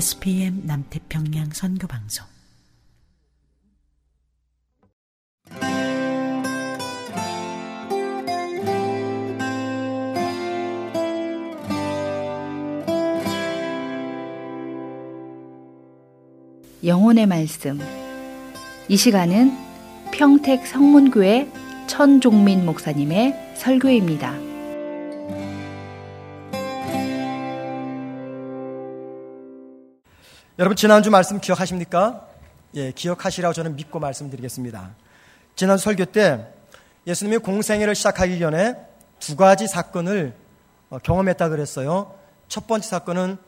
SPM 남태평양 선교방송 영혼의 말씀 이 시간은 평택 성문교회 천종민 목사님의 설교입니다. 여러분 지난주 말씀 기억하십니까? 예, 기억하시라고 저는 믿고 말씀드리겠습니다. 지난주 설교 때 예수님이 공생애를 시작하기 전에 두 가지 사건을 어, 경험했다 그랬어요. 첫 번째 사건은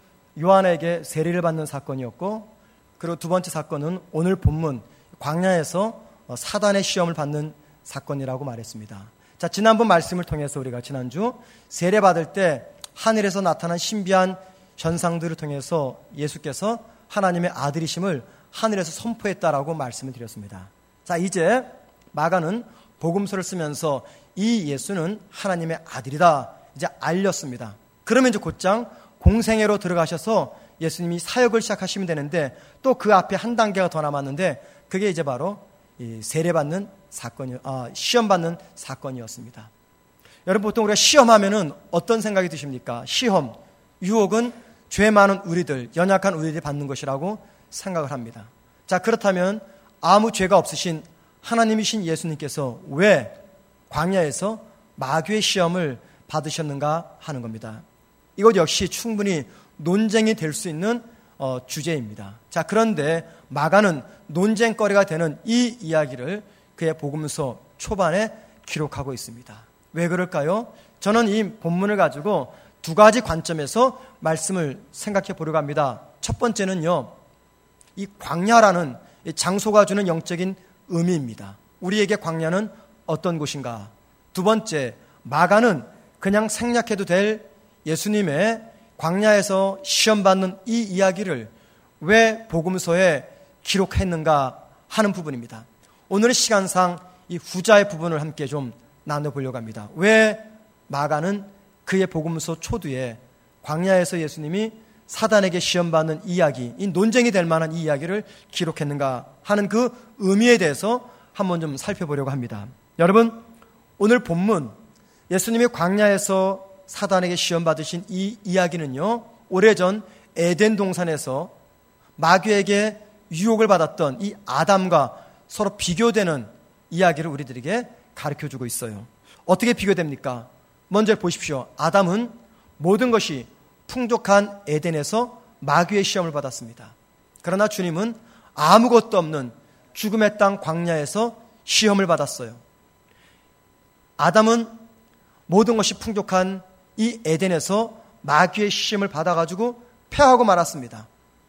요한에게 세례를 받는 사건이었고, 그리고 두 번째 사건은 오늘 본문 광야에서 어, 사단의 시험을 받는 사건이라고 말했습니다. 자, 지난번 말씀을 통해서 우리가 지난주 세례 받을 때 하늘에서 나타난 신비한 현상들을 통해서 예수께서 하나님의 아들이심을 하늘에서 선포했다라고 말씀을 드렸습니다. 자, 이제 마가는 복음서를 쓰면서 이 예수는 하나님의 아들이다. 이제 알렸습니다. 그러면 이제 곧장 공생애로 들어가셔서 예수님이 사역을 시작하시면 되는데 또 그 앞에 한 단계가 더 남았는데 그게 이제 바로 세례받는 사건이, 아, 시험 받는 사건이었습니다. 여러분 보통 우리가 시험하면은 어떤 생각이 드십니까? 시험, 유혹은 죄 많은 우리들, 연약한 우리들이 받는 것이라고 생각을 합니다. 자, 그렇다면 아무 죄가 없으신 하나님이신 예수님께서 왜 광야에서 마귀의 시험을 받으셨는가 하는 겁니다. 이것 역시 충분히 논쟁이 될 수 있는 어, 주제입니다. 자, 그런데 마가는 논쟁거리가 되는 이 이야기를 그의 복음서 초반에 기록하고 있습니다. 왜 그럴까요? 저는 이 본문을 가지고 두 가지 관점에서 말씀을 생각해 보려고 합니다. 첫 번째는요, 이 광야라는 장소가 주는 영적인 의미입니다. 우리에게 광야는 어떤 곳인가? 두 번째, 마가는 그냥 생략해도 될 예수님의 광야에서 시험받는 이 이야기를 왜 복음서에 기록했는가 하는 부분입니다. 오늘의 시간상 이 후자의 부분을 함께 좀 나눠보려고 합니다. 왜 마가는 그의 복음서 초두에 광야에서 예수님이 사단에게 시험받는 이야기, 이 논쟁이 될 만한 이 이야기를 기록했는가 하는 그 의미에 대해서 한번 좀 살펴보려고 합니다. 여러분, 오늘 본문 예수님이 광야에서 사단에게 시험받으신 이 이야기는요, 오래전 에덴 동산에서 마귀에게 유혹을 받았던 이 아담과 서로 비교되는 이야기를 우리들에게 가르쳐 주고 있어요. 어떻게 비교됩니까? 먼저 보십시오. 아담은 모든 것이 풍족한 에덴에서 마귀의 시험을 받았습니다. 그러나 주님은 아무것도 없는 죽음의 땅 광야에서 시험을 받았어요. 아담은 모든 것이 풍족한 이 에덴에서 마귀의 시험을 받아가지고 패하고 말았습니다.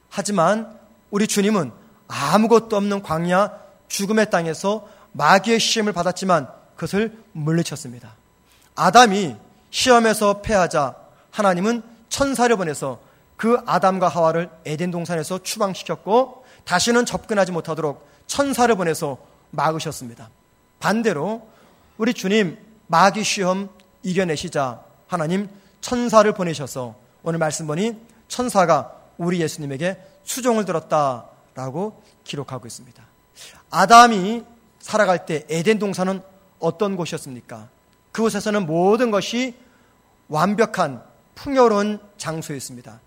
하지만 우리 주님은 아무것도 없는 광야 죽음의 땅에서 마귀의 시험을 받았지만 그것을 물리쳤습니다. 아담이 시험에서 패하자 하나님은 천사를 보내서 그 아담과 하와를 에덴 동산에서 추방시켰고 다시는 접근하지 못하도록 천사를 보내서 막으셨습니다. 반대로 우리 주님 마귀 시험 이겨내시자 하나님 천사를 보내셔서 오늘 말씀 보니 천사가 우리 예수님에게 수종을 들었다라고 기록하고 있습니다. 아담이 살아갈 때 에덴 동산은 어떤 곳이었습니까? 그곳에서는 모든 것이 완벽한 풍요로운 장소였습니다.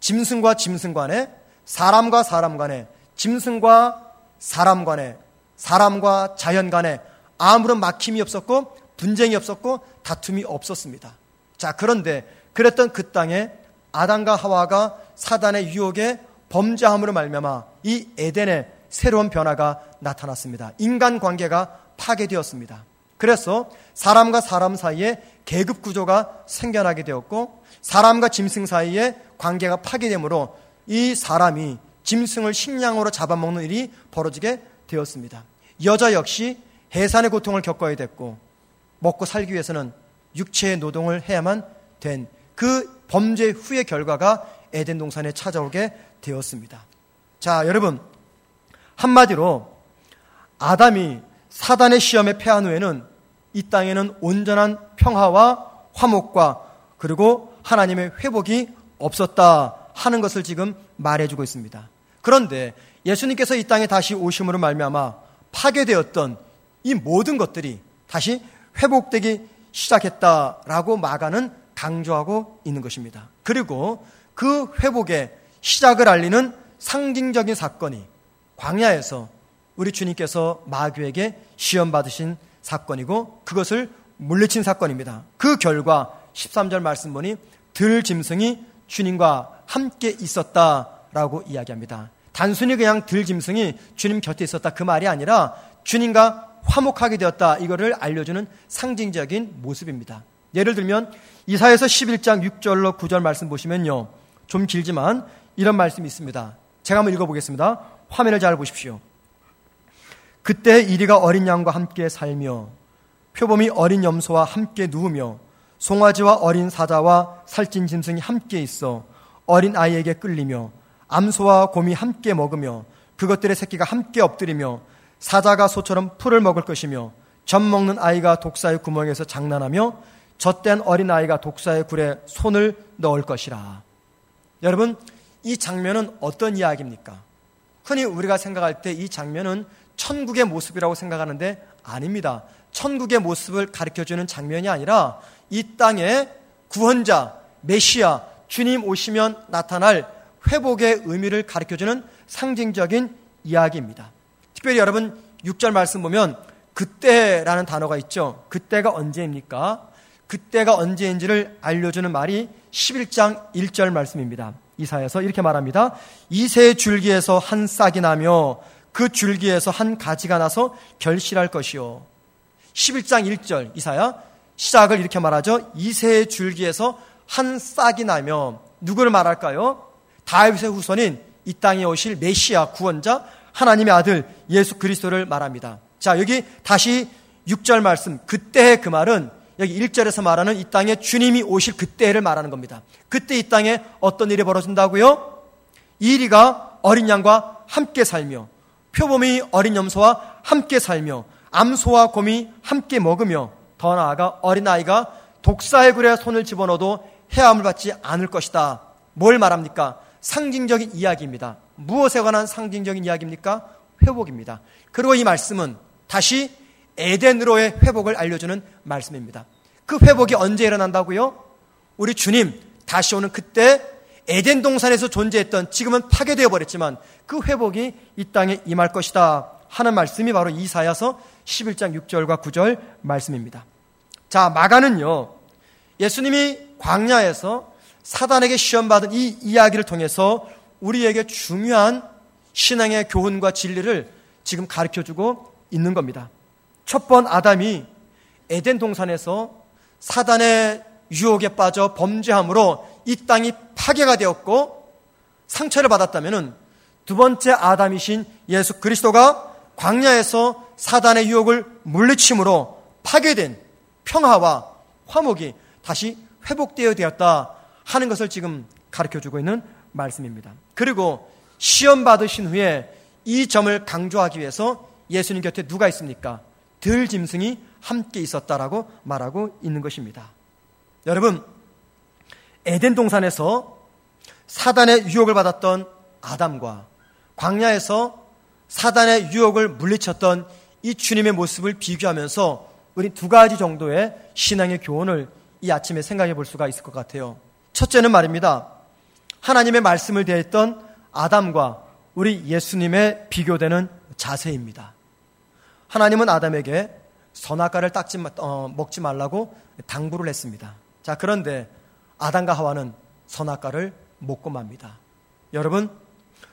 짐승과 짐승 간에 사람과 사람 간에, 짐승과 사람 간에, 사람과 자연 간에 아무런 막힘이 없었고 분쟁이 없었고 다툼이 없었습니다. 자, 그런데 그랬던 그 땅에 아담과 하와가 사단의 유혹에 범죄함으로 말미암아 이 에덴의 새로운 변화가 나타났습니다. 인간 관계가 파괴되었습니다. 그래서 사람과 사람 사이에 계급 구조가 생겨나게 되었고 사람과 짐승 사이에 관계가 파괴되므로 이 사람이 짐승을 식량으로 잡아먹는 일이 벌어지게 되었습니다. 여자 역시 해산의 고통을 겪어야 됐고 먹고 살기 위해서는 육체의 노동을 해야만 된 그 범죄 후의 결과가 에덴 동산에 찾아오게 되었습니다. 자, 여러분 한마디로 아담이 사단의 시험에 패한 후에는 이 땅에는 온전한 평화와 화목과 그리고 하나님의 회복이 없었다 하는 것을 지금 말해주고 있습니다. 그런데 예수님께서 이 땅에 다시 오심으로 말미암아 파괴되었던 이 모든 것들이 다시 회복되기 시작했다라고 마가는 강조하고 있는 것입니다. 그리고 그 회복의 시작을 알리는 상징적인 사건이 광야에서 우리 주님께서 마귀에게 시험 받으신 사건이고 그것을 물리친 사건입니다. 그 결과 13절 말씀 보니 들 짐승이 주님과 함께 있었다라고 이야기합니다. 단순히 그냥 들 짐승이 주님 곁에 있었다 그 말이 아니라 주님과 화목하게 되었다 이거를 알려주는 상징적인 모습입니다. 예를 들면 이사에서 11장 6절로 9절 말씀 보시면요. 좀 길지만 이런 말씀이 있습니다. 제가 한번 읽어보겠습니다. 화면을 잘 보십시오. 그때 이리가 어린 양과 함께 살며 표범이 어린 염소와 함께 누우며 송아지와 어린 사자와 살찐 짐승이 함께 있어 어린 아이에게 끌리며 암소와 곰이 함께 먹으며 그것들의 새끼가 함께 엎드리며 사자가 소처럼 풀을 먹을 것이며 젖 먹는 아이가 독사의 구멍에서 장난하며 젖된 어린 아이가 독사의 굴에 손을 넣을 것이라. 여러분, 이 장면은 어떤 이야기입니까? 흔히 우리가 생각할 때 이 장면은 천국의 모습이라고 생각하는데 아닙니다. 천국의 모습을 가르쳐 주는 장면이 아니라 이 땅에 구원자, 메시아, 주님 오시면 나타날 회복의 의미를 가르쳐 주는 상징적인 이야기입니다. 특별히 여러분 6절 말씀 보면 그때라는 단어가 있죠. 그때가 언제입니까? 그때가 언제인지를 알려주는 말이 11장 1절 말씀입니다. 이사에서 이렇게 말합니다. 이세 줄기에서 한 싹이 나며 그 줄기에서 한 가지가 나서 결실할 것이요. 11장 1절 이사야 시작을 이렇게 말하죠. 이세 줄기에서 한 싹이 나며 누구를 말할까요? 다윗의 후손인 이 땅에 오실 메시아 구원자 하나님의 아들 예수 그리스도를 말합니다. 자, 여기 다시 6절 말씀. 그때의 그 말은 여기 1절에서 말하는 이 땅에 주님이 오실 그때를 말하는 겁니다. 그때 이 땅에 어떤 일이 벌어진다고요? 이리가 어린 양과 함께 살며 표범이 어린 염소와 함께 살며 암소와 곰이 함께 먹으며 더 나아가 어린아이가 독사의 굴에 손을 집어넣어도 해함을 받지 않을 것이다. 뭘 말합니까? 상징적인 이야기입니다. 무엇에 관한 상징적인 이야기입니까? 회복입니다. 그리고 이 말씀은 다시 에덴으로의 회복을 알려주는 말씀입니다. 그 회복이 언제 일어난다고요? 우리 주님 다시 오는 그때 에덴 동산에서 존재했던 지금은 파괴되어 버렸지만 그 회복이 이 땅에 임할 것이다 하는 말씀이 바로 이사야서 11장 6절과 9절 말씀입니다. 자, 마가는요. 예수님이 광야에서 사단에게 시험받은 이 이야기를 통해서 우리에게 중요한 신앙의 교훈과 진리를 지금 가르쳐 주고 있는 겁니다. 첫 번 아담이 에덴 동산에서 사단의 유혹에 빠져 범죄함으로 이 땅이 파괴가 되었고 상처를 받았다면 두 번째 아담이신 예수 그리스도가 광야에서 사단의 유혹을 물리침으로 파괴된 평화와 화목이 다시 회복되어 되었다 하는 것을 지금 가르쳐 주고 있는 말씀입니다. 그리고 시험 받으신 후에 이 점을 강조하기 위해서 예수님 곁에 누가 있습니까? 들 짐승이 함께 있었다라고 말하고 있는 것입니다. 여러분, 에덴 동산에서 사단의 유혹을 받았던 아담과 광야에서 사단의 유혹을 물리쳤던 이 주님의 모습을 비교하면서 우리 두 가지 정도의 신앙의 교훈을 이 아침에 생각해 볼 수가 있을 것 같아요. 첫째는 말입니다. 하나님의 말씀을 대했던 아담과 우리 예수님의 비교되는 자세입니다. 하나님은 아담에게 선악과를 닦지, 어, 먹지 말라고 당부를 했습니다. 자, 그런데 아담과 하와는 선악과를 먹고 맙니다. 여러분,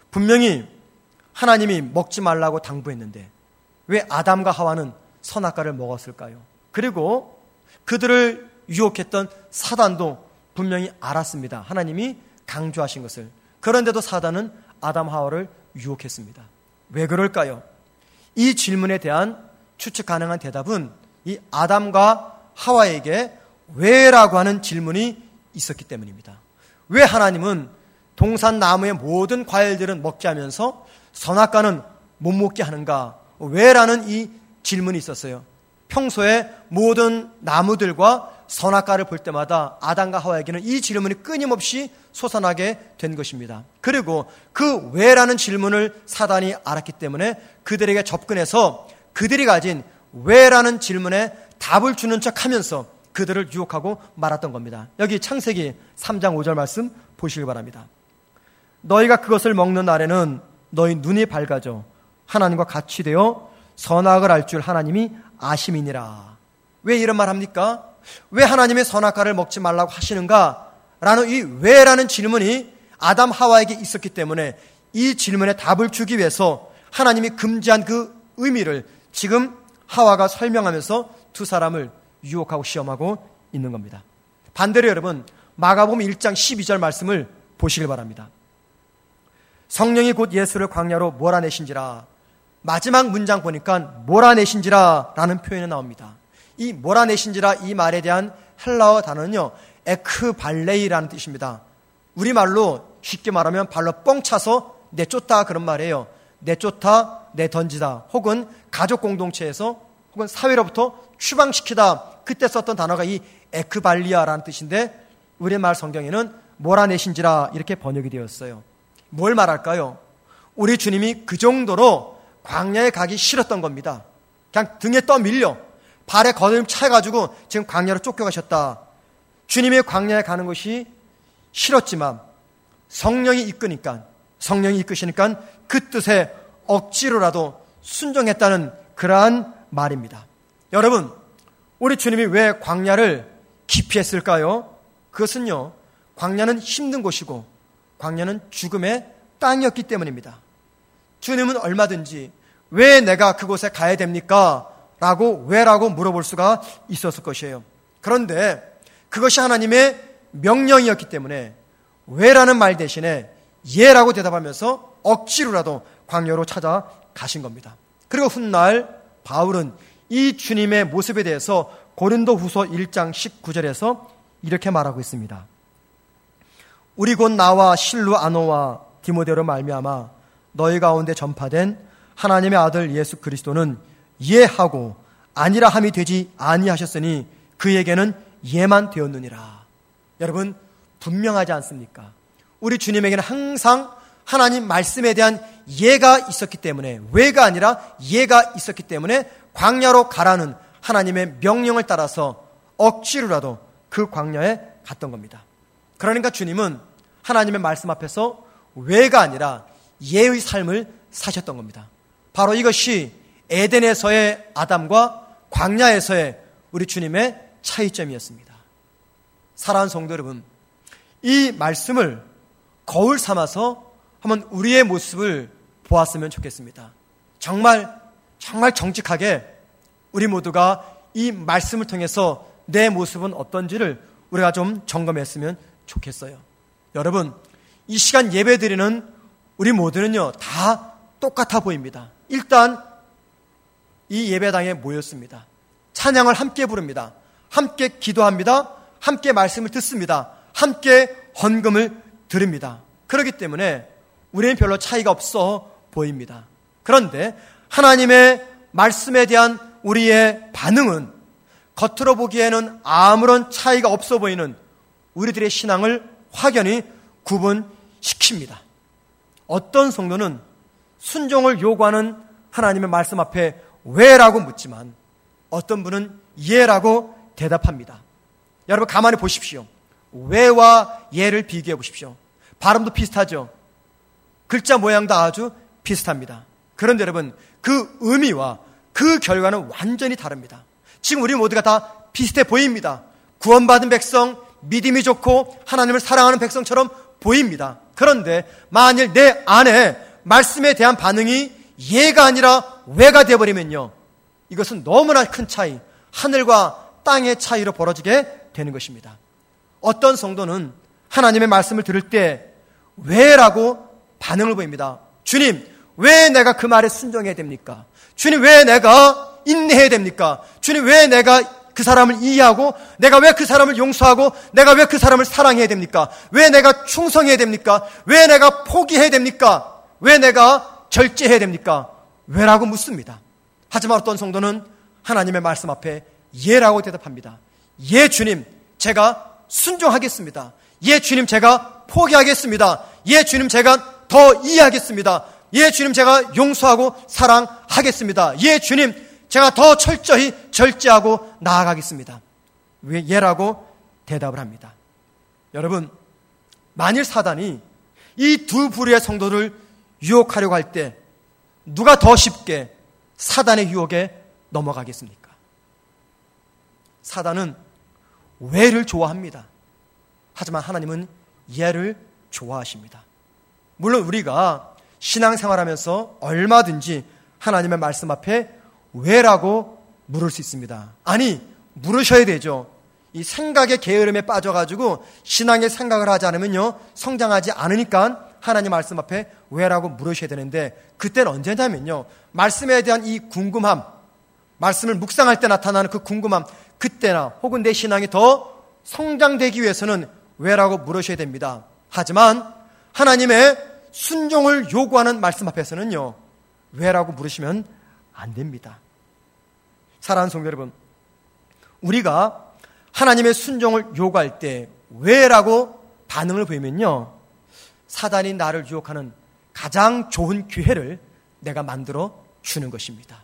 분명히 하나님이 먹지 말라고 당부했는데 왜 아담과 하와는 선악과를 먹었을까요? 그리고 그들을 유혹했던 사단도 분명히 알았습니다. 하나님이 강조하신 것을. 그런데도 사단은 아담 하와를 유혹했습니다. 왜 그럴까요? 이 질문에 대한 추측 가능한 대답은 이 아담과 하와에게 왜라고 하는 질문이 있었기 때문입니다. 왜 하나님은 동산 나무의 모든 과일들은 먹게 하면서 선악과는 못 먹게 하는가? 왜라는 이 질문이 있었어요. 평소에 모든 나무들과 선악과를 볼 때마다 아담과 하와에게는 이 질문이 끊임없이 솟아나게 된 것입니다. 그리고 그 왜라는 질문을 사단이 알았기 때문에 그들에게 접근해서 그들이 가진 왜라는 질문에 답을 주는 척 하면서 그들을 유혹하고 말았던 겁니다. 여기 창세기 3장 5절 말씀 보시기 바랍니다. 너희가 그것을 먹는 날에는 너희 눈이 밝아져 하나님과 같이 되어 선악을 알 줄 하나님이 아심이니라. 왜 이런 말 합니까? 왜 하나님의 선악과를 먹지 말라고 하시는가? 라는 이 왜라는 질문이 아담 하와에게 있었기 때문에 이 질문에 답을 주기 위해서 하나님이 금지한 그 의미를 지금 하와가 설명하면서 두 사람을 유혹하고 시험하고 있는 겁니다. 반대로 여러분 마가복음 1장 12절 말씀을 보시길 바랍니다. 성령이 곧 예수를 광야로 몰아내신지라 마지막 문장 보니까 몰아내신지라 라는 표현이 나옵니다. 이 몰아내신지라 이 말에 대한 헬라어 단어는요, 에크발레이라는 뜻입니다. 우리말로 쉽게 말하면 발로 뻥 차서 내쫓다 그런 말이에요. 내쫓다, 내던지다, 혹은 가족 공동체에서 혹은 사회로부터 추방시키다. 그때 썼던 단어가 이 에크발리아라는 뜻인데 우리말 성경에는 몰아내신지라 이렇게 번역이 되었어요. 뭘 말할까요? 우리 주님이 그 정도로 광야에 가기 싫었던 겁니다. 그냥 등에 떠밀려 발에 거듭 차가지고 지금 광야로 쫓겨가셨다. 주님의 광야에 가는 것이 싫었지만 성령이 이끄니까 성령이 이끄시니까 그 뜻에 억지로라도 순종했다는 그러한 말입니다. 여러분, 우리 주님이 왜 광야를 기피했을까요? 그것은요, 광야는 힘든 곳이고 광야는 죽음의 땅이었기 때문입니다. 주님은 얼마든지 왜 내가 그곳에 가야 됩니까? 라고 왜라고 물어볼 수가 있었을 것이에요. 그런데 그것이 하나님의 명령이었기 때문에 왜라는 말 대신에 예라고 대답하면서 억지로라도 광야로 찾아가신 겁니다. 그리고 훗날 바울은 이 주님의 모습에 대해서 고린도 후서 1장 19절에서 이렇게 말하고 있습니다. 우리 곧 나와 실루 아노와 디모데로 말미암아 너희 가운데 전파된 하나님의 아들 예수 그리스도는 예하고 아니라 함이 되지 아니하셨으니 그에게는 예만 되었느니라. 여러분 분명하지 않습니까? 우리 주님에게는 항상 하나님 말씀에 대한 예가 있었기 때문에 왜가 아니라 예가 있었기 때문에 광야로 가라는 하나님의 명령을 따라서 억지로라도 그 광야에 갔던 겁니다. 그러니까 주님은 하나님의 말씀 앞에서 왜가 아니라 예의 삶을 사셨던 겁니다. 바로 이것이 에덴에서의 아담과 광야에서의 우리 주님의 차이점이었습니다. 사랑하는 성도 여러분, 이 말씀을 거울 삼아서 한번 우리의 모습을 보았으면 좋겠습니다. 정말, 정말 정직하게 우리 모두가 이 말씀을 통해서 내 모습은 어떤지를 우리가 좀 점검했으면 좋겠어요. 여러분, 이 시간 예배 드리는 우리 모두는요, 다 똑같아 보입니다. 일단 이 예배당에 모였습니다. 찬양을 함께 부릅니다. 함께 기도합니다. 함께 말씀을 듣습니다. 함께 헌금을 드립니다. 그렇기 때문에 우리는 별로 차이가 없어 보입니다. 그런데 하나님의 말씀에 대한 우리의 반응은 겉으로 보기에는 아무런 차이가 없어 보이는 우리들의 신앙을 확연히 구분시킵니다. 어떤 성도는 순종을 요구하는 하나님의 말씀 앞에 왜라고 묻지만 어떤 분은 예라고 대답합니다. 여러분 가만히 보십시오. 왜와 예를 비교해 보십시오. 발음도 비슷하죠. 글자 모양도 아주 비슷합니다. 그런데 여러분, 그 의미와 그 결과는 완전히 다릅니다. 지금 우리 모두가 다 비슷해 보입니다. 구원받은 백성, 믿음이 좋고 하나님을 사랑하는 백성처럼 보입니다. 그런데 만일 내 안에 말씀에 대한 반응이 예가 아니라 왜가 되어버리면요. 이것은 너무나 큰 차이, 하늘과 땅의 차이로 벌어지게 되는 것입니다. 어떤 성도는 하나님의 말씀을 들을 때 왜라고 반응을 보입니다. 주님, 왜 내가 그 말에 순종해야 됩니까? 주님, 왜 내가 인내해야 됩니까? 주님, 왜 내가 그 사람을 이해하고 내가 왜 그 사람을 용서하고 내가 왜 그 사람을 사랑해야 됩니까? 왜 내가 충성해야 됩니까? 왜 내가 포기해야 됩니까? 왜 내가 절제해야 됩니까? 왜라고 묻습니다. 하지만 어떤 성도는 하나님의 말씀 앞에 예라고 대답합니다. 예, 주님, 제가 순종하겠습니다. 예, 주님, 제가 포기하겠습니다. 예, 주님, 제가 더 이해하겠습니다. 예, 주님, 제가 용서하고 사랑하겠습니다. 예, 주님, 제가 더 철저히 절제하고 나아가겠습니다. 왜 예라고 대답을 합니다. 여러분, 만일 사단이 이 두 부류의 성도를 유혹하려고 할 때 누가 더 쉽게 사단의 유혹에 넘어가겠습니까? 사단은 왜를 좋아합니다. 하지만 하나님은 예를 좋아하십니다. 물론 우리가 신앙생활하면서 얼마든지 하나님의 말씀 앞에 왜라고 물을 수 있습니다. 아니, 물으셔야 되죠. 이 생각의 게으름에 빠져가지고 신앙의 생각을 하지 않으면요, 성장하지 않으니까 하나님 말씀 앞에 왜라고 물으셔야 되는데, 그때는 언제냐면요, 말씀에 대한 이 궁금함, 말씀을 묵상할 때 나타나는 그 궁금함, 그때나 혹은 내 신앙이 더 성장되기 위해서는 왜라고 물으셔야 됩니다. 하지만 하나님의 순종을 요구하는 말씀 앞에서는요, 왜라고 물으시면 안 됩니다. 사랑하는 성도 여러분, 우리가 하나님의 순종을 요구할 때 왜라고 반응을 보이면요, 사단이 나를 유혹하는 가장 좋은 기회를 내가 만들어 주는 것입니다.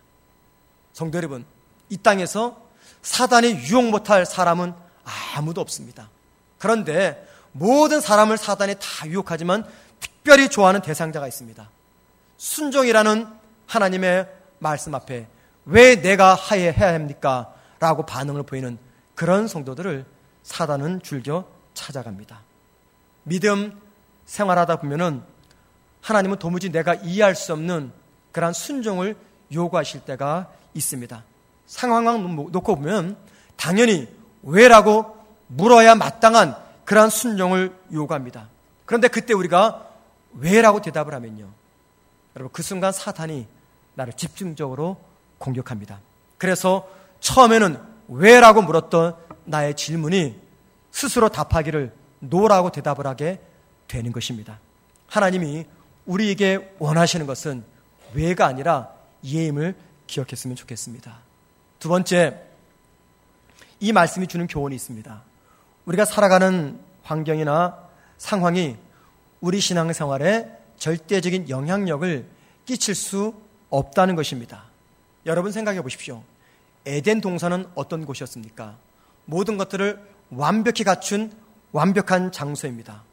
성도 여러분, 이 땅에서 사단이 유혹 못할 사람은 아무도 없습니다. 그런데 모든 사람을 사단이 다 유혹하지만 특별히 좋아하는 대상자가 있습니다. 순종이라는 하나님의 말씀 앞에 왜 내가 하해 해야 합니까? 라고 반응을 보이는 그런 성도들을 사단은 줄겨 찾아갑니다. 믿음 생활하다 보면은 하나님은 도무지 내가 이해할 수 없는 그러한 순종을 요구하실 때가 있습니다. 상황을 놓고 보면 당연히 왜라고 물어야 마땅한 그러한 순종을 요구합니다. 그런데 그때 우리가 왜라고 대답을 하면요. 여러분 그 순간 사탄이 나를 집중적으로 공격합니다. 그래서 처음에는 왜라고 물었던 나의 질문이 스스로 답하기를 노라고 대답을 하게 되는 것입니다. 하나님이 우리에게 원하시는 것은 왜가 아니라 예임을 기억했으면 좋겠습니다. 두 번째, 이 말씀이 주는 교훈이 있습니다. 우리가 살아가는 환경이나 상황이 우리 신앙생활에 절대적인 영향력을 끼칠 수 없다는 것입니다. 여러분 생각해 보십시오. 에덴 동산은 어떤 곳이었습니까? 모든 것들을 완벽히 갖춘 완벽한 장소입니다.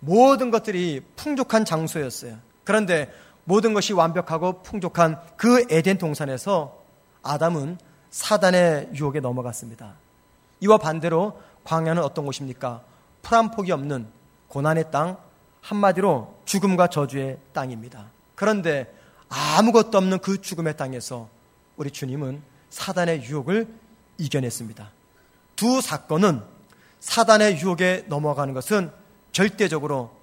모든 것들이 풍족한 장소였어요. 그런데 모든 것이 완벽하고 풍족한 그 에덴 동산에서 아담은 사단의 유혹에 넘어갔습니다. 이와 반대로 광야는 어떤 곳입니까? 풀한 폭이 없는 고난의 땅, 한마디로 죽음과 저주의 땅입니다. 그런데 아무것도 없는 그 죽음의 땅에서 우리 주님은 사단의 유혹을 이겨냈습니다. 두 사건은 사단의 유혹에 넘어가는 것은 절대적으로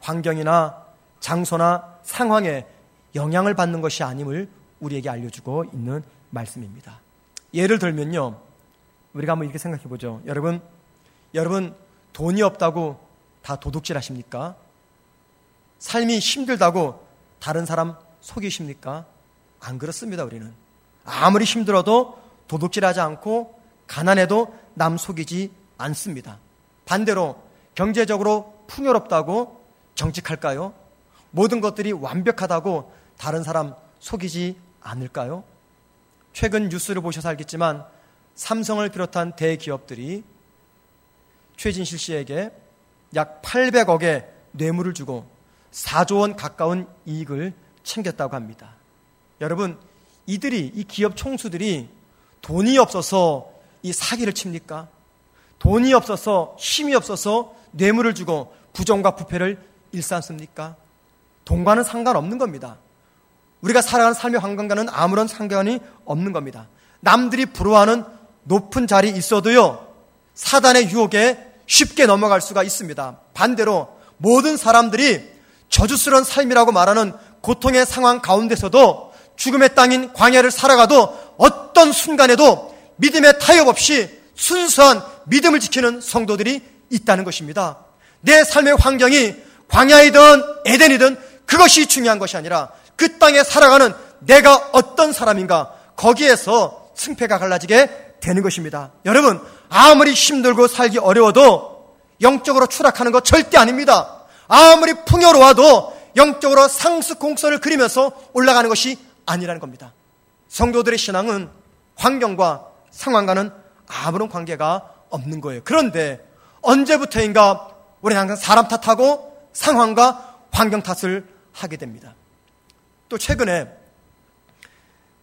환경이나 장소나 상황에 영향을 받는 것이 아님을 우리에게 알려주고 있는 말씀입니다. 예를 들면요. 우리가 한번 이렇게 생각해 보죠. 여러분, 여러분 돈이 없다고 다 도둑질 하십니까? 삶이 힘들다고 다른 사람 속이십니까? 안 그렇습니다, 우리는. 아무리 힘들어도 도둑질 하지 않고 가난해도 남 속이지 않습니다. 반대로 경제적으로 풍요롭다고 정직할까요? 모든 것들이 완벽하다고 다른 사람 속이지 않을까요? 최근 뉴스를 보셔서 알겠지만 삼성을 비롯한 대기업들이 최진실 씨에게 약 800억의 뇌물을 주고 4조 원 가까운 이익을 챙겼다고 합니다. 여러분, 이들이, 이 기업 총수들이 돈이 없어서 이 사기를 칩니까? 돈이 없어서 힘이 없어서 뇌물을 주고 부정과 부패를 일삼습니까? 돈과는 상관없는 겁니다. 우리가 살아가는 삶의 환경과는 아무런 상관이 없는 겁니다. 남들이 부러워하는 높은 자리에 있어도요, 사단의 유혹에 쉽게 넘어갈 수가 있습니다. 반대로 모든 사람들이 저주스러운 삶이라고 말하는 고통의 상황 가운데서도 죽음의 땅인 광야를 살아가도 어떤 순간에도 믿음의 타협 없이 순수한 믿음을 지키는 성도들이 있다는 것입니다. 내 삶의 환경이 광야이든 에덴이든 그것이 중요한 것이 아니라 그 땅에 살아가는 내가 어떤 사람인가 거기에서 승패가 갈라지게 되는 것입니다. 여러분, 아무리 힘들고 살기 어려워도 영적으로 추락하는 것 절대 아닙니다. 아무리 풍요로워도 영적으로 상수 공선을 그리면서 올라가는 것이 아니라는 겁니다. 성도들의 신앙은 환경과 상황과는 아무런 관계가 없는 거예요. 그런데 언제부터인가 우리는 항상 사람 탓하고 상황과 환경 탓을 하게 됩니다. 또 최근에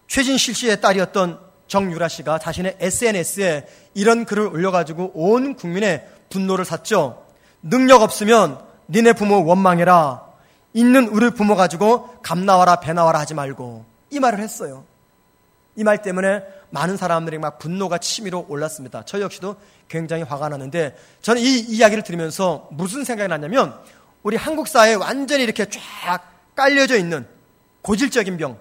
최진실 씨의 딸이었던 정유라 씨가 자신의 SNS에 이런 글을 올려가지고 온 국민의 분노를 샀죠. 능력 없으면 니네 부모 원망해라. 있는 우리 부모 가지고 감 나와라 배 나와라 하지 말고 이 말을 했어요. 이 말 때문에 많은 사람들이 막 분노가 치밀어 올랐습니다. 저 역시도 굉장히 화가 나는데 저는 이 이야기를 들으면서 무슨 생각이 났냐면 우리 한국 사회에 완전히 이렇게 쫙 깔려져 있는 고질적인 병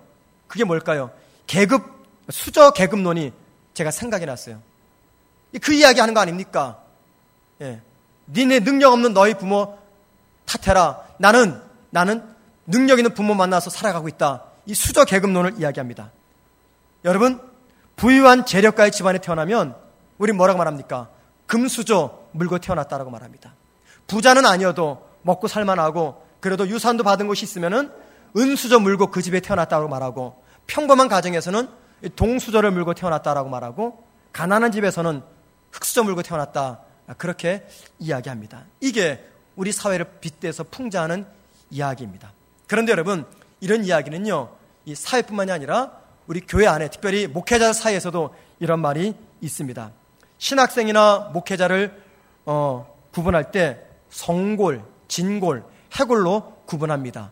그게 뭘까요? 계급 수저 계급론이 제가 생각이 났어요. 그 이야기 하는 거 아닙니까? 예. 니네 능력 없는 너희 부모 탓해라. 나는 나는 능력 있는 부모 만나서 살아가고 있다. 이 수저 계급론을 이야기합니다. 여러분, 부유한 재력가의 집안에 태어나면 우리 뭐라고 말합니까? 금수저 물고 태어났다라고 말합니다. 부자는 아니어도 먹고 살만하고 그래도 유산도 받은 곳이 있으면은 은수저 물고 그 집에 태어났다고 말하고 평범한 가정에서는 동수저를 물고 태어났다라고 말하고 가난한 집에서는 흑수저 물고 태어났다 그렇게 이야기합니다. 이게 우리 사회를 빗대서 풍자하는 이야기입니다. 그런데 여러분 이런 이야기는요 이 사회뿐만이 아니라 우리 교회 안에 특별히 목회자 사이에서도 이런 말이 있습니다. 신학생이나 목회자를 어, 구분할 때 성골, 진골, 해골로 구분합니다.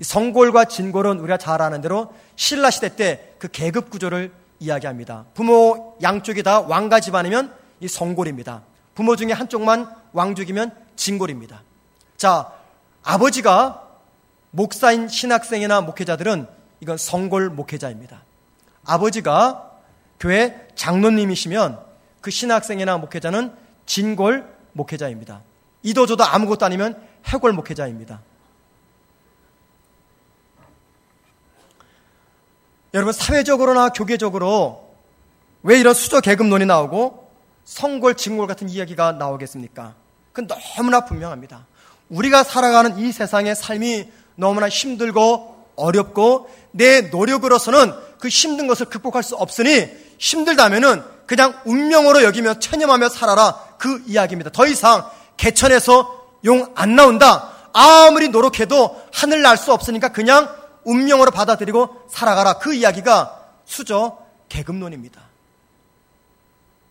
성골과 진골은 우리가 잘 아는 대로 신라 시대 때 그 계급 구조를 이야기합니다. 부모 양쪽이 다 왕가 집안이면 이 성골입니다. 부모 중에 한쪽만 왕족이면 진골입니다. 자, 아버지가 목사인 신학생이나 목회자들은 이건 성골 목회자입니다. 아버지가 교회 장로님이시면 그 신학생이나 목회자는 진골 목회자입니다. 이도저도 아무것도 아니면 해골 목회자입니다. 여러분 사회적으로나 교계적으로 왜 이런 수저 계급론이 나오고 성골, 진골 같은 이야기가 나오겠습니까? 그건 너무나 분명합니다. 우리가 살아가는 이 세상의 삶이 너무나 힘들고 어렵고 내 노력으로서는 그 힘든 것을 극복할 수 없으니 힘들다면은 그냥 운명으로 여기며 체념하며 살아라 그 이야기입니다. 더 이상 개천에서 용 안 나온다. 아무리 노력해도 하늘 날 수 없으니까 그냥 운명으로 받아들이고 살아가라. 그 이야기가 수저 계급론입니다.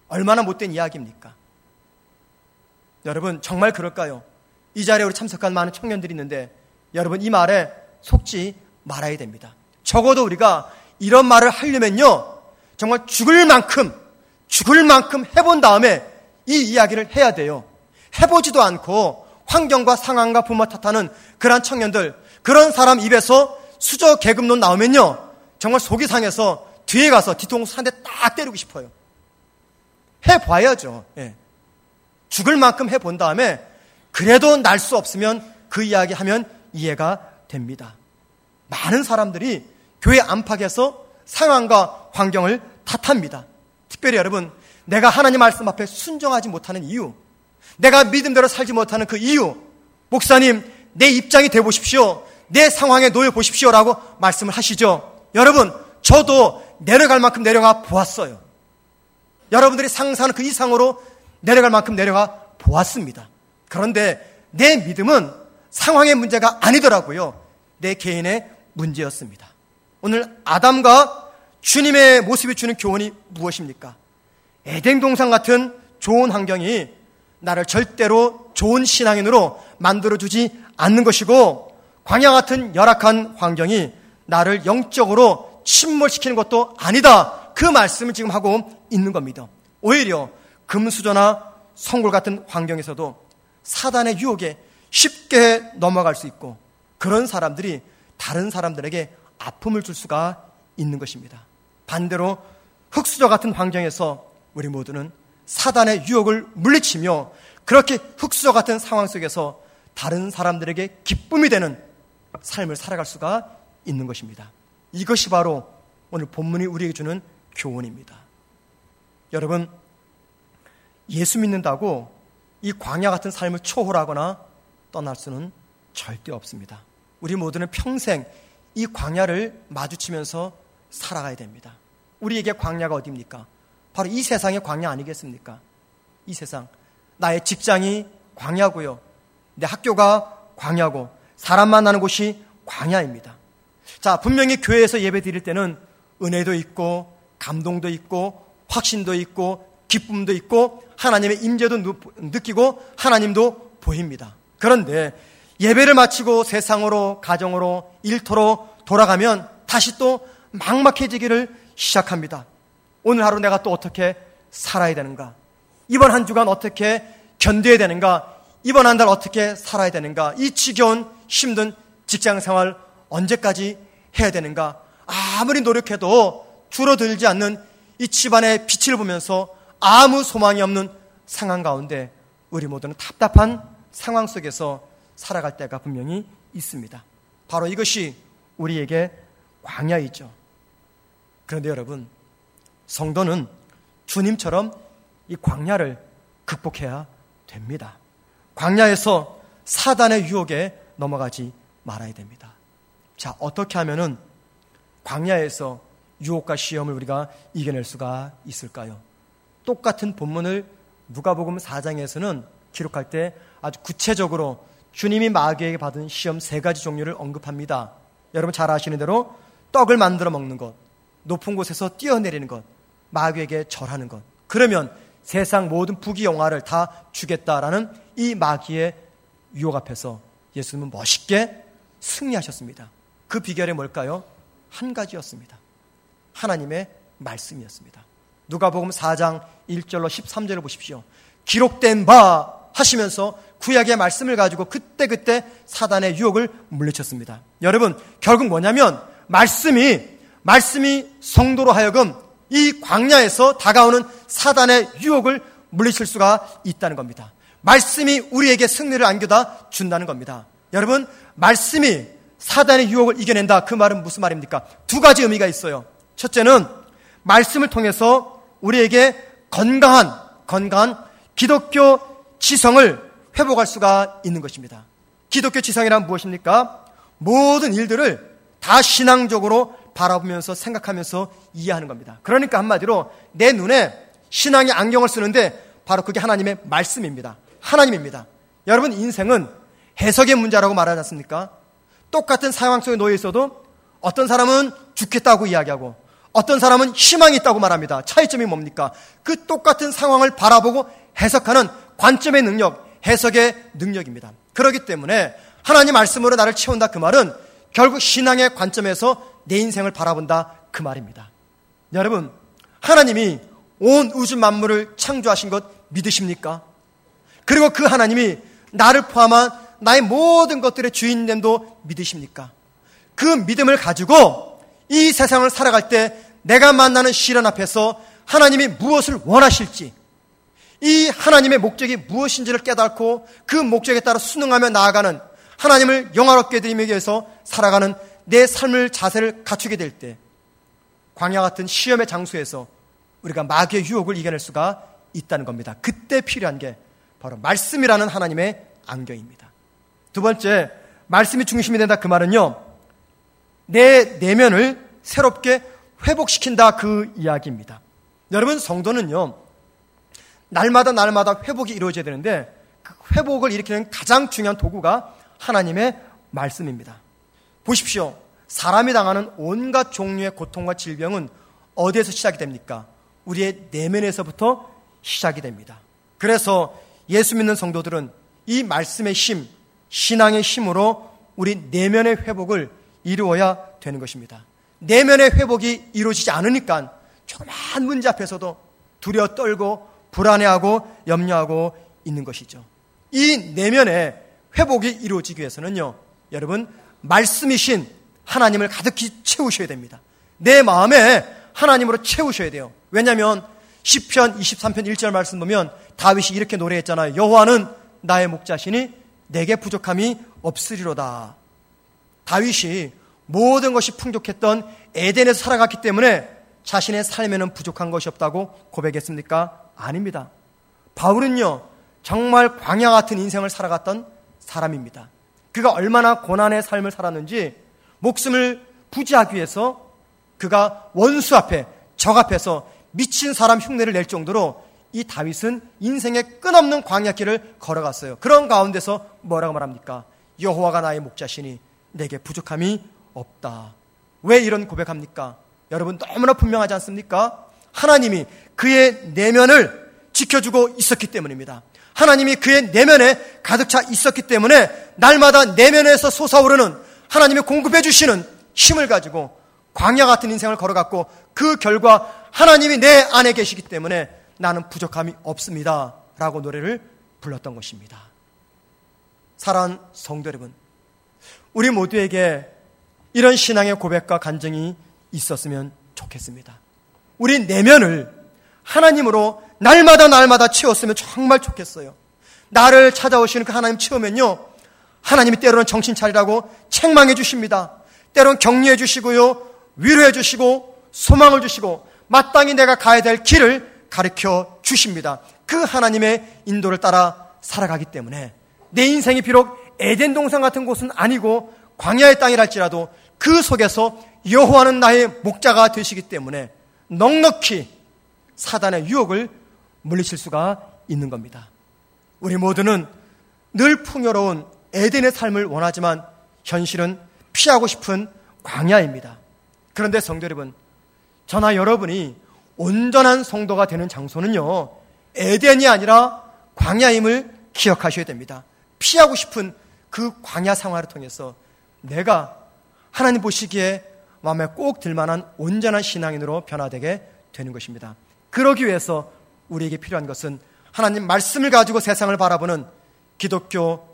얼마나 못된 이야기입니까? 여러분, 정말 그럴까요? 이 자리에 우리 참석한 많은 청년들이 있는데, 여러분, 이 말에 속지 말아야 됩니다. 적어도 우리가 이런 말을 하려면요, 정말 죽을 만큼, 죽을 만큼 해본 다음에 이 이야기를 해야 돼요. 해보지도 않고 환경과 상황과 부모 탓하는 그러한 청년들, 그런 사람 입에서 수저 계급론 나오면요. 정말 속이 상해서 뒤에 가서 뒤통수 한 대 딱 때리고 싶어요. 해봐야죠. 예. 죽을 만큼 해본 다음에 그래도 날 수 없으면 그 이야기 하면 이해가 됩니다. 많은 사람들이 교회 안팎에서 상황과 환경을 탓합니다. 특별히 여러분, 내가 하나님 말씀 앞에 순종하지 못하는 이유, 내가 믿음대로 살지 못하는 그 이유, 목사님, 내 입장이 돼 보십시오. 내 상황에 놓여 보십시오라고 말씀을 하시죠. 여러분, 저도 내려갈 만큼 내려가 보았어요. 여러분들이 상상하는 그 이상으로 내려갈 만큼 내려가 보았습니다. 그런데 내 믿음은 상황의 문제가 아니더라고요. 내 개인의 문제였습니다. 오늘 아담과 주님의 모습이 주는 교훈이 무엇입니까? 에덴 동산 같은 좋은 환경이 나를 절대로 좋은 신앙인으로 만들어주지 않는 것이고 광야 같은 열악한 환경이 나를 영적으로 침몰시키는 것도 아니다. 그 말씀을 지금 하고 있는 겁니다. 오히려 금수저나 성골 같은 환경에서도 사단의 유혹에 쉽게 넘어갈 수 있고 그런 사람들이 다른 사람들에게 아픔을 줄 수가 있는 것입니다. 반대로 흙수저 같은 환경에서 우리 모두는 사단의 유혹을 물리치며 그렇게 흙수저 같은 상황 속에서 다른 사람들에게 기쁨이 되는 삶을 살아갈 수가 있는 것입니다. 이것이 바로 오늘 본문이 우리에게 주는 교훈입니다. 여러분, 예수 믿는다고 이 광야 같은 삶을 초월하거나 떠날 수는 절대 없습니다. 우리 모두는 평생 이 광야를 마주치면서 살아가야 됩니다. 우리에게 광야가 어디입니까? 바로 이 세상의 광야 아니겠습니까? 이 세상. 나의 직장이 광야고요. 내 학교가 광야고 사람 만나는 곳이 광야입니다. 자, 분명히 교회에서 예배 드릴 때는 은혜도 있고 감동도 있고 확신도 있고 기쁨도 있고 하나님의 임재도 느끼고 하나님도 보입니다. 그런데 예배를 마치고 세상으로 가정으로 일터로 돌아가면 다시 또 막막해지기를 시작합니다. 오늘 하루 내가 또 어떻게 살아야 되는가? 이번 한 주간 어떻게 견뎌야 되는가? 이번 한 달 어떻게 살아야 되는가? 이 지겨운 힘든 직장 생활 언제까지 해야 되는가? 아무리 노력해도 줄어들지 않는 이 집안의 빛을 보면서 아무 소망이 없는 상황 가운데 우리 모두는 답답한 상황 속에서 살아갈 때가 분명히 있습니다. 바로 이것이 우리에게 광야이죠. 그런데 여러분, 성도는 주님처럼 이 광야를 극복해야 됩니다. 광야에서 사단의 유혹에 넘어가지 말아야 됩니다. 자, 어떻게 하면은 광야에서 유혹과 시험을 우리가 이겨낼 수가 있을까요? 똑같은 본문을 누가복음 4장에서는 기록할 때 아주 구체적으로 주님이 마귀에게 받은 시험 세 가지 종류를 언급합니다. 여러분 잘 아시는 대로 떡을 만들어 먹는 것, 높은 곳에서 뛰어내리는 것, 마귀에게 절하는 것. 그러면 세상 모든 부귀 영화를 다 주겠다라는 이 마귀의 유혹 앞에서 예수님은 멋있게 승리하셨습니다. 그 비결이 뭘까요? 한 가지였습니다. 하나님의 말씀이었습니다. 누가복음 4장 1절로 13절을 보십시오. 기록된 바 하시면서 구약의 말씀을 가지고 그때그때 사단의 유혹을 물리쳤습니다. 여러분, 결국 뭐냐면 말씀이 말씀이 성도로 하여금 이 광야에서 다가오는 사단의 유혹을 물리칠 수가 있다는 겁니다. 말씀이 우리에게 승리를 안겨다 준다는 겁니다. 여러분, 말씀이 사단의 유혹을 이겨낸다. 그 말은 무슨 말입니까? 두 가지 의미가 있어요. 첫째는 말씀을 통해서 우리에게 건강한, 건강한 기독교 지성을 회복할 수가 있는 것입니다. 기독교 지성이란 무엇입니까? 모든 일들을 다 신앙적으로 바라보면서 생각하면서 이해하는 겁니다. 그러니까 한마디로 내 눈에 신앙의 안경을 쓰는데 바로 그게 하나님의 말씀입니다. 하나님입니다. 여러분 인생은 해석의 문제라고 말하지 않습니까? 똑같은 상황 속에 놓여 있어도 어떤 사람은 죽겠다고 이야기하고 어떤 사람은 희망이 있다고 말합니다. 차이점이 뭡니까? 그 똑같은 상황을 바라보고 해석하는 관점의 능력, 해석의 능력입니다. 그렇기 때문에 하나님 말씀으로 나를 채운다 그 말은 결국 신앙의 관점에서 내 인생을 바라본다 그 말입니다. 여러분, 하나님이 온 우주 만물을 창조하신 것 믿으십니까? 그리고 그 하나님이 나를 포함한 나의 모든 것들의 주인됨도 믿으십니까? 그 믿음을 가지고 이 세상을 살아갈 때 내가 만나는 시련 앞에서 하나님이 무엇을 원하실지 이 하나님의 목적이 무엇인지를 깨닫고 그 목적에 따라 순응하며 나아가는 하나님을 영화롭게 드리기 위해서 살아가는 내 삶을 자세를 갖추게 될 때 광야 같은 시험의 장소에서 우리가 마귀의 유혹을 이겨낼 수가 있다는 겁니다. 그때 필요한 게 바로 말씀이라는 하나님의 안경입니다. 두 번째, 말씀이 중심이 된다 그 말은요. 내 내면을 새롭게 회복시킨다 그 이야기입니다. 여러분 성도는요. 날마다 날마다 회복이 이루어져야 되는데 그 회복을 일으키는 가장 중요한 도구가 하나님의 말씀입니다. 보십시오. 사람이 당하는 온갖 종류의 고통과 질병은 어디에서 시작이 됩니까? 우리의 내면에서부터 시작이 됩니다. 그래서 예수 믿는 성도들은 이 말씀의 힘, 신앙의 힘으로 우리 내면의 회복을 이루어야 되는 것입니다. 내면의 회복이 이루어지지 않으니까 조그만 문제 앞에서도 두려워 떨고 불안해하고 염려하고 있는 것이죠. 이 내면의 회복이 이루어지기 위해서는요, 여러분, 말씀이신 하나님을 가득히 채우셔야 됩니다. 내 마음에 하나님으로 채우셔야 돼요. 왜냐하면 10편 23편 1절 말씀 보면 다윗이 이렇게 노래했잖아요. 여호와는 나의 목자시니 내게 부족함이 없으리로다. 다윗이 모든 것이 풍족했던 에덴에서 살아갔기 때문에 자신의 삶에는 부족한 것이 없다고 고백했습니까? 아닙니다. 바울은요, 정말 광야 같은 인생을 살아갔던 사람입니다. 그가 얼마나 고난의 삶을 살았는지 목숨을 부지하기 위해서 그가 원수 앞에 적 앞에서 미친 사람 흉내를 낼 정도로 이 다윗은 인생의 끝없는 광야길을 걸어갔어요. 그런 가운데서 뭐라고 말합니까? 여호와가 나의 목자시니 내게 부족함이 없다. 왜 이런 고백합니까? 여러분 너무나 분명하지 않습니까? 하나님이 그의 내면을 지켜주고 있었기 때문입니다. 하나님이 그의 내면에 가득 차 있었기 때문에 날마다 내면에서 솟아오르는 하나님이 공급해 주시는 힘을 가지고 광야 같은 인생을 걸어갔고 그 결과 하나님이 내 안에 계시기 때문에 나는 부족함이 없습니다. 라고 노래를 불렀던 것입니다. 사랑하는 성도 여러분, 우리 모두에게 이런 신앙의 고백과 간증이 있었으면 좋겠습니다. 우리 내면을 하나님으로 날마다 날마다 채웠으면 정말 좋겠어요. 나를 찾아오시는 그 하나님 채우면요. 하나님이 때로는 정신 차리라고 책망해 주십니다. 때로는 격려해 주시고요. 위로해 주시고 소망을 주시고 마땅히 내가 가야 될 길을 가르쳐 주십니다. 그 하나님의 인도를 따라 살아가기 때문에 내 인생이 비록 에덴 동산 같은 곳은 아니고 광야의 땅이랄지라도 그 속에서 여호와는 나의 목자가 되시기 때문에 넉넉히 사단의 유혹을 물리칠 수가 있는 겁니다. 우리 모두는 늘 풍요로운 에덴의 삶을 원하지만 현실은 피하고 싶은 광야입니다. 그런데 성도 여러분, 저나 여러분이 온전한 성도가 되는 장소는요, 에덴이 아니라 광야임을 기억하셔야 됩니다. 피하고 싶은 그 광야 생활을 통해서 내가 하나님 보시기에 마음에 꼭 들만한 온전한 신앙인으로 변화되게 되는 것입니다. 그러기 위해서 우리에게 필요한 것은 하나님 말씀을 가지고 세상을 바라보는 기독교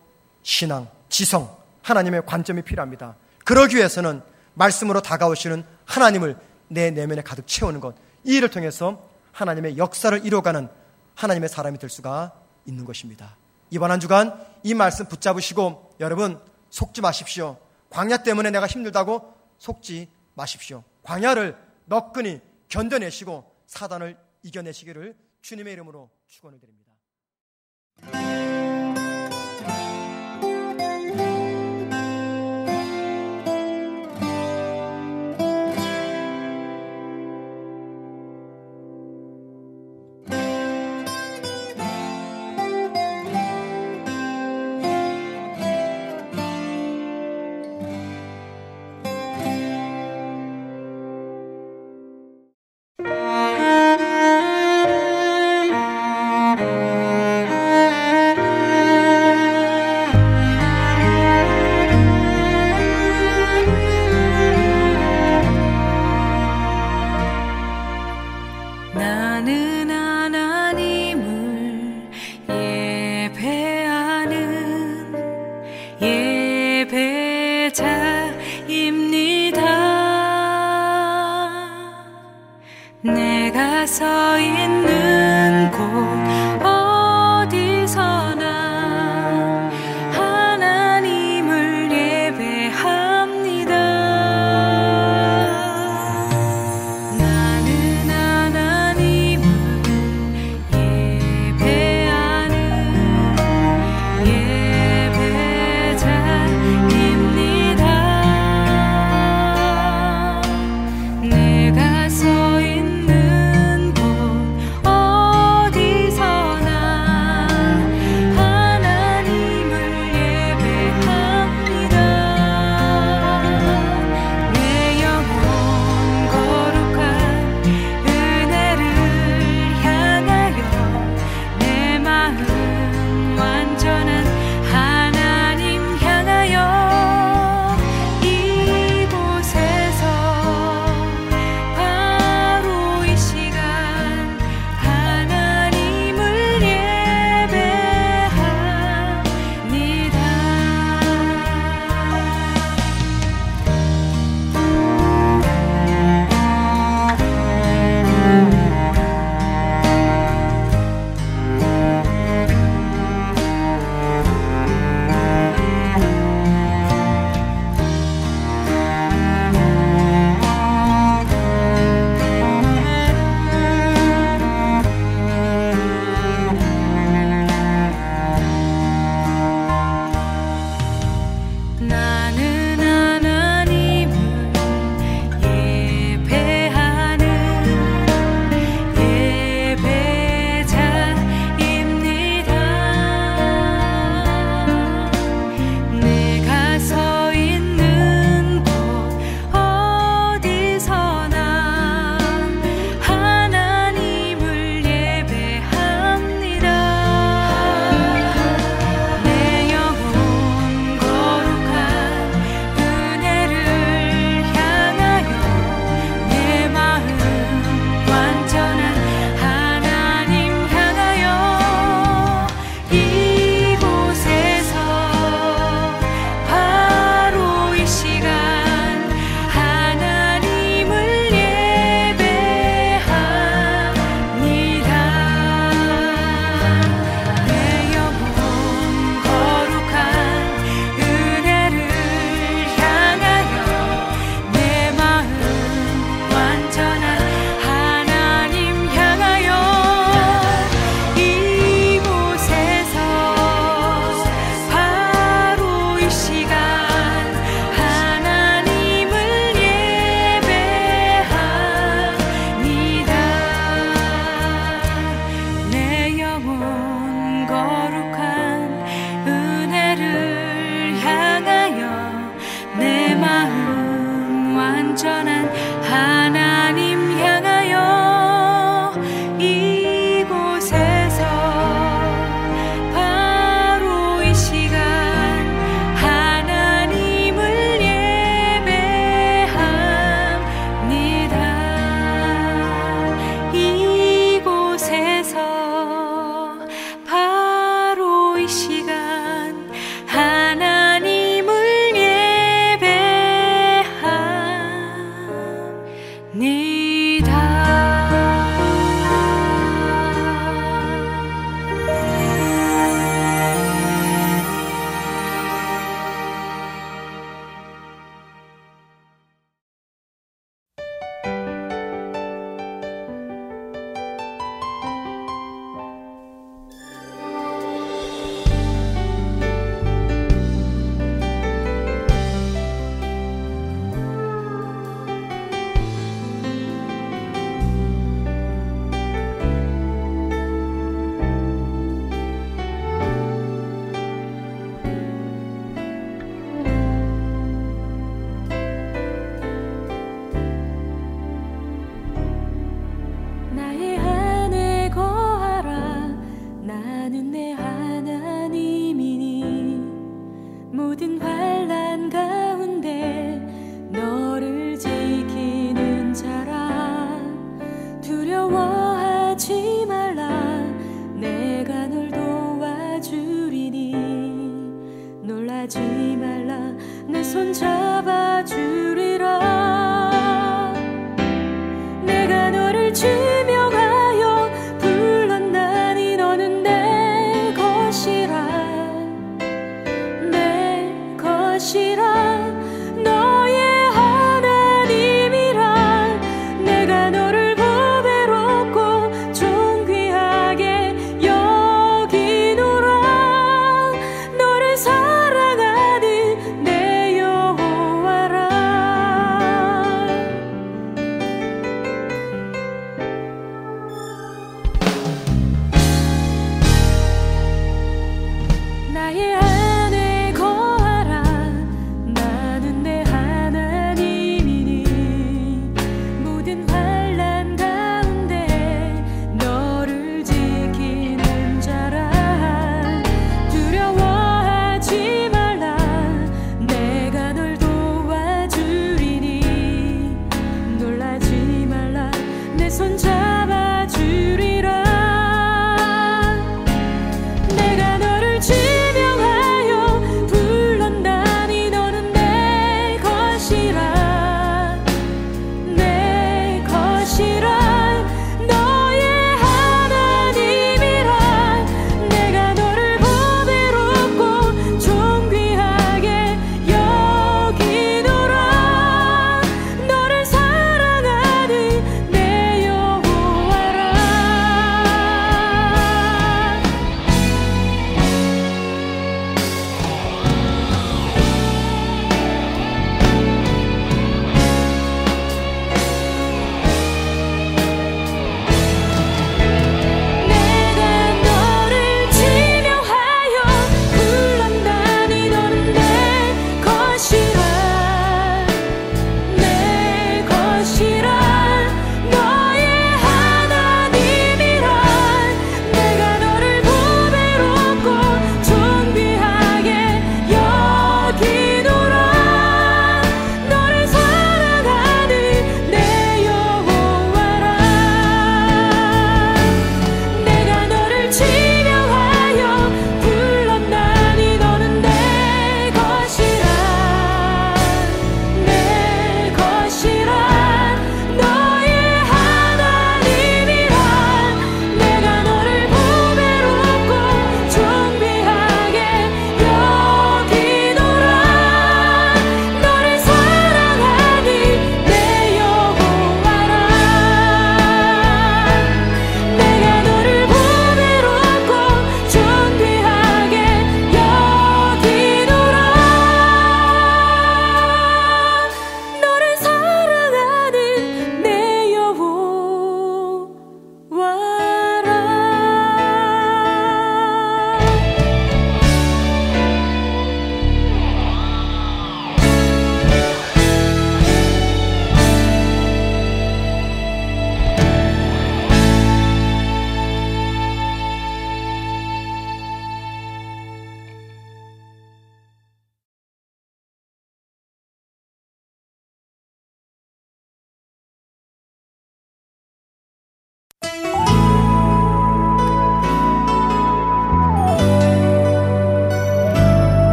신앙, 지성, 하나님의 관점이 필요합니다. 그러기 위해서는 말씀으로 다가오시는 하나님을 내 내면에 가득 채우는 것. 이 일을 통해서 하나님의 역사를 이뤄가는 하나님의 사람이 될 수가 있는 것입니다. 이번 한 주간 이 말씀 붙잡으시고 여러분 속지 마십시오. 광야 때문에 내가 힘들다고 속지 마십시오. 광야를 너끈히 견뎌내시고 사단을 이겨내시기를 주님의 이름으로 축원을 드립니다.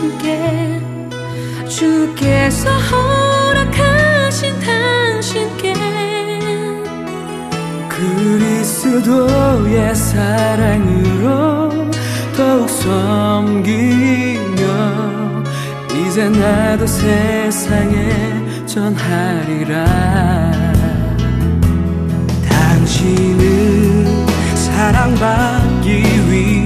당신께 주께서 허락하신 당신께. 그리스도의 사랑으로 더욱 섬기며 이제 나도 세상에 전하리라. 당신은 사랑받기 위해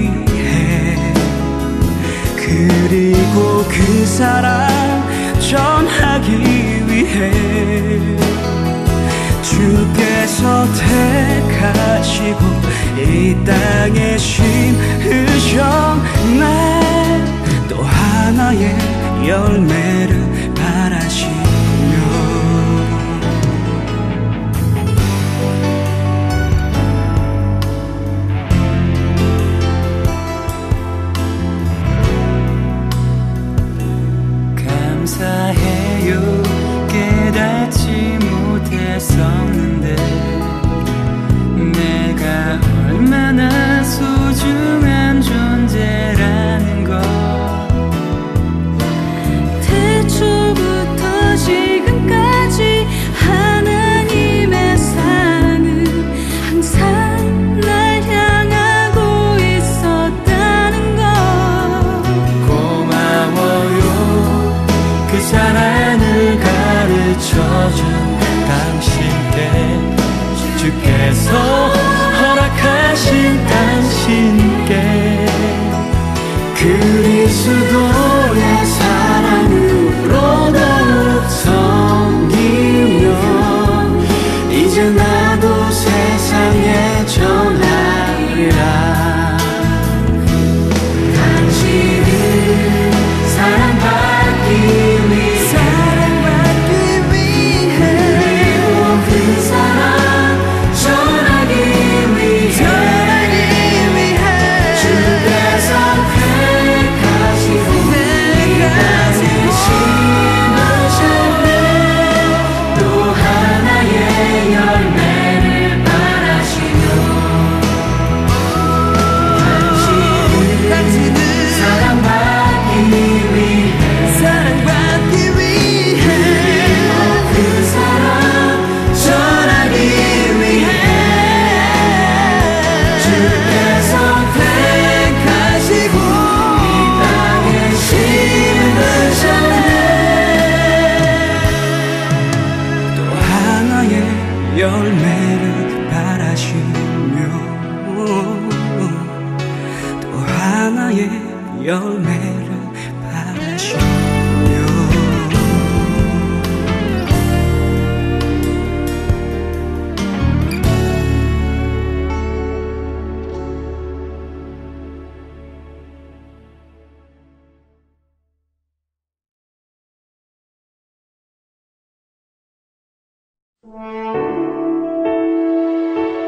그리고 그 사랑 전하기 위해 주께서 택하시고 이 땅에 심으셨네. 또 하나의 열매를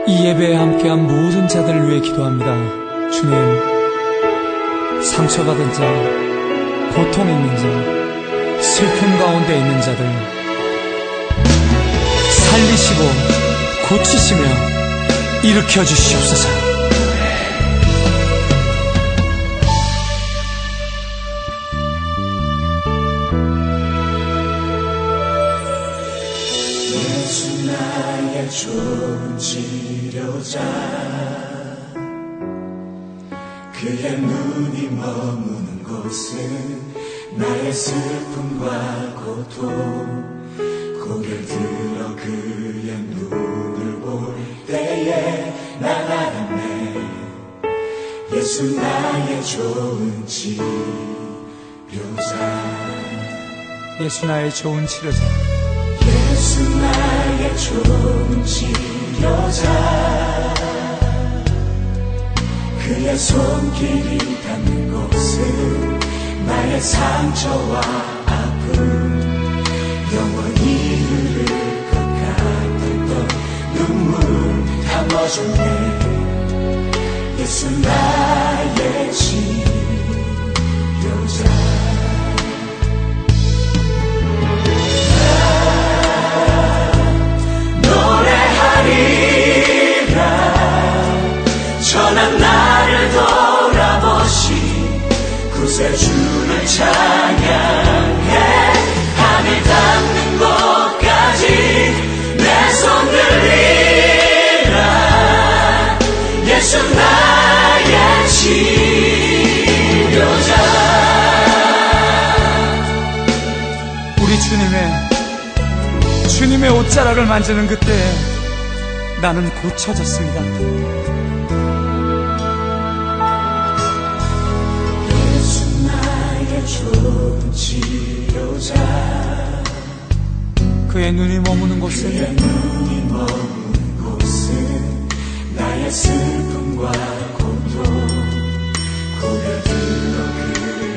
이 예배에 함께한 모든 자들을 위해 기도합니다. 주님, 상처받은 자, 고통 있는 자, 슬픔 가운데 있는 자들, 살리시고 고치시며 일으켜 주시옵소서. 그의 눈이 머무는 곳은 나의 슬픔과 고통. 고개를 들어 그의 눈을 볼 때에 난 알았네. 예수 나의 좋은 치료자. 예수 나의 좋은 치료자, 예수 나의 좋은 치료자 그의 손길이 닿는 곳은 나의 상처와 아픔. 영원히 흐를 것 같았던 눈물 담아줬네. 예수 나의 치 요새 주를 찬양해. 하늘 닿는 곳까지 내 손을 잃라 예수 나의 치료자. 우리 주님의 주님의 옷자락을 만지는 그때 나는 고쳐졌습니다. 치료자 그의 눈이 머무는 곳은 눈이 머무는 곳은 나의 슬픔과 고통. 고개 들어 그의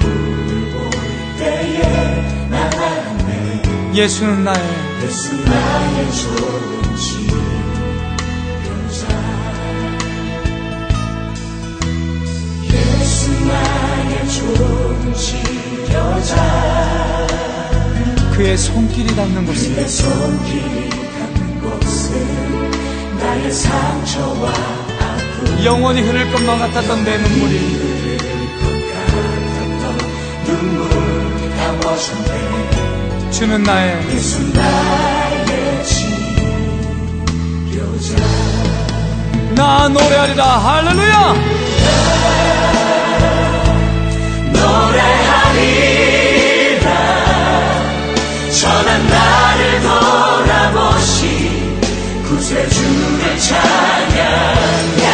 눈을 볼 때에 난 알았네. 예수는 나의 예수 나의 좋은 치료자. 예수 나의 좋은 치료자 그의 손길이 닿는 곳은 내 손길이 닿는 곳은 나의 상처와 아픔 영원히 흐를 것만 같았던 내 눈물이 눈물 담아줬네 주는 나의 예수 나의 치료자. 나 노래하리라. 할렐루야! 전한 구세주를 찬양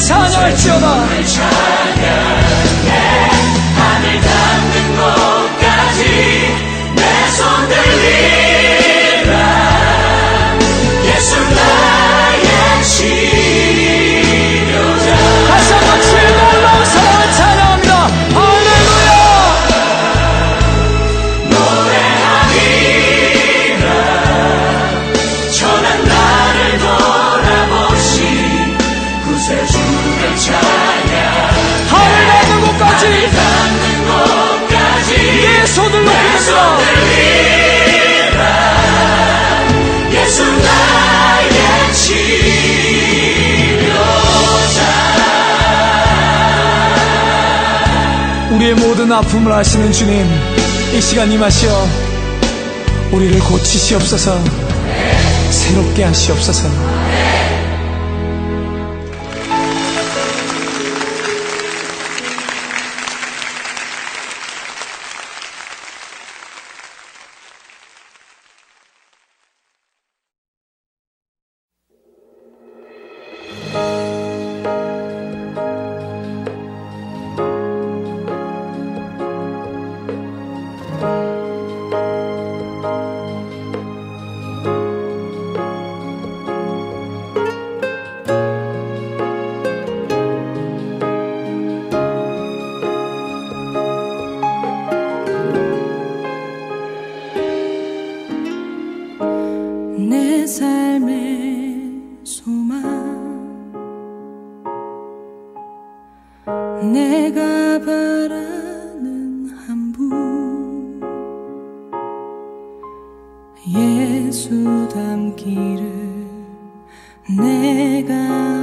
찬양할지어다 하늘 아픔을 아시는 주님 이 시간 임하시어 우리를 고치시옵소서. 새롭게 하시옵소서 내가 바라는 한 분 예수 닮기를 내가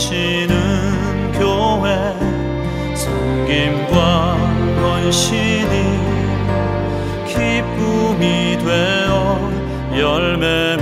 하시는 교회 성김과 헌신이 기쁨이 되어 열매